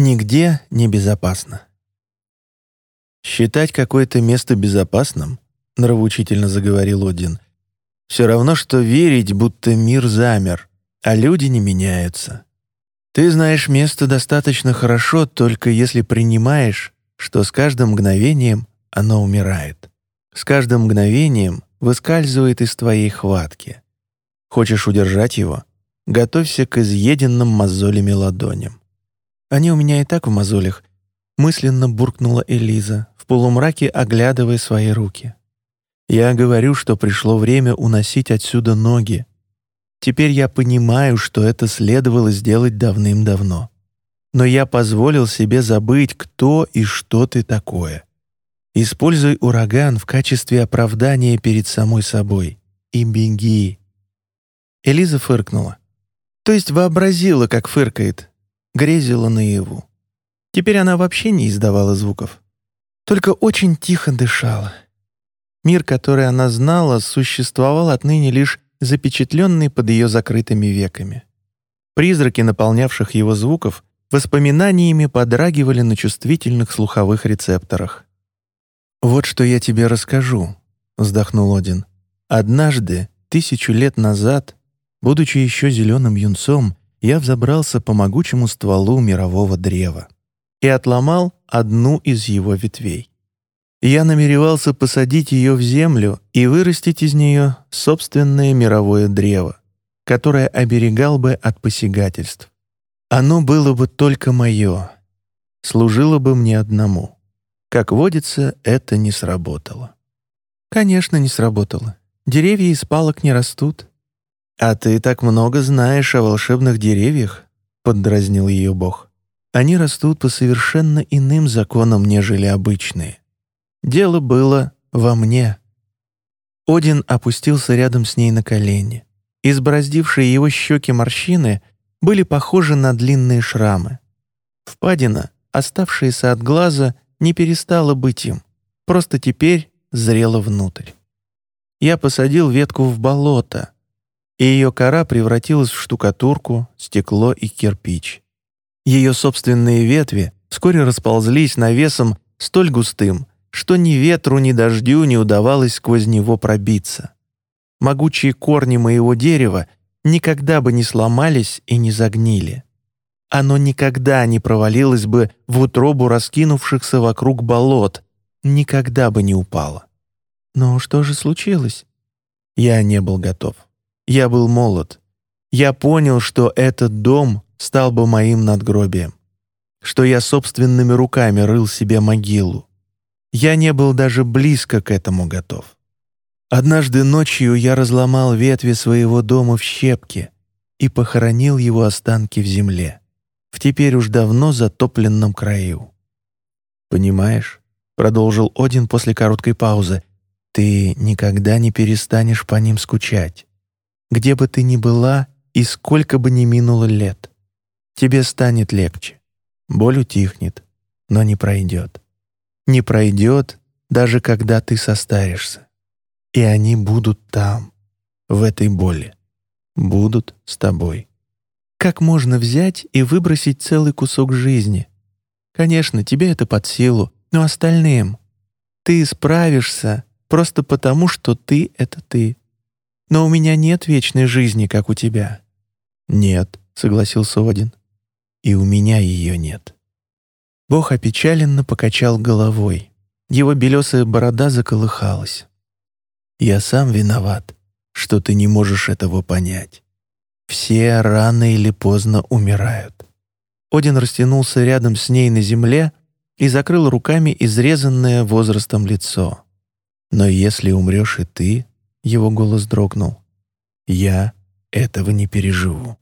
Нигде не безопасно. Считать какое-то место безопасным, нравоучительно заговорил Один, все равно, что верить, будто мир замер, а люди не меняются. Ты знаешь место достаточно хорошо, только если принимаешь, что с каждым мгновением оно умирает. С каждым мгновением выскальзывает из твоей хватки. Хочешь удержать его? Готовься к изъеденным мозолями ладоням. Они у меня и так в мозолях, мысленно буркнула Элиза, в полумраке оглядывая свои руки. Я говорю, что пришло время уносить отсюда ноги. Теперь я понимаю, что это следовало сделать давным-давно. Но я позволил себе забыть, кто и что ты такое. Используй ураган в качестве оправдания перед самой собой. И беги. Элиза фыркнула. То есть вообразила, как фыркает. Грезила наяву. Теперь она вообще не издавала звуков. Только очень тихо дышала. Мир, который она знала, существовал отныне лишь запечатленный под ее закрытыми веками. Призраки, наполнявших его звуков, воспоминаниями подрагивали на чувствительных слуховых рецепторах. «Вот что я тебе расскажу», — вздохнул Один. «Однажды, тысячу лет назад, будучи еще зеленым юнцом, я взобрался по могучему стволу мирового древа и отломал одну из его ветвей. Я намеревался посадить ее в землю и вырастить из нее собственное мировое древо, которое оберегал бы от посягательств. Оно было бы только мое, служило бы мне одному. Как водится, это не сработало. Конечно, не сработало. Деревья из палок не растут. «А ты так много знаешь о волшебных деревьях», — поддразнил ее Бог. «Они растут по совершенно иным законам, нежели обычные. Дело было во мне. Один опустился рядом с ней на колени. Избороздившие его щеки морщины были похожи на длинные шрамы. Впадина, оставшаяся от глаза, не перестала быть им, просто теперь зрела внутрь. Я посадил ветку в болото, и ее кора превратилась в штукатурку, стекло и кирпич. Ее собственные ветви вскоре расползлись навесом столь густым, что ни ветру, ни дождю не удавалось сквозь него пробиться. Могучие корни моего дерева никогда бы не сломались и не загнили. Оно никогда не провалилось бы в утробу раскинувшихся вокруг болот, никогда бы не упало. Но что же случилось? Я не был готов. Я был молод. Я понял, что этот дом стал бы моим надгробием, что я собственными руками рыл себе могилу, я не был даже близко к этому готов. Однажды ночью я разломал ветви своего дома в щепки и похоронил его останки в земле, в теперь уж давно затопленном краю. «Понимаешь?» — продолжил Один после короткой паузы. «Ты никогда не перестанешь по ним скучать. Где бы ты ни была и сколько бы ни минуло лет, тебе станет легче. Боль утихнет, но не пройдет не пройдет, даже когда ты состаришься. И они будут там, в этой боли, будут с тобой. Как можно взять и выбросить целый кусок жизни? Конечно, тебе это под силу, но остальным ты справишься просто потому, что ты — это ты. Но у меня нет вечной жизни, как у тебя. Нет, согласился Один. И у меня ее нет. Бог опечаленно покачал головой. Его белесая борода заколыхалась. «Я сам виноват, что ты не можешь этого понять. Все рано или поздно умирают». Один растянулся рядом с ней на земле и закрыл руками изрезанное возрастом лицо. «Но если умрешь и ты», — его голос дрогнул, — «я этого не переживу».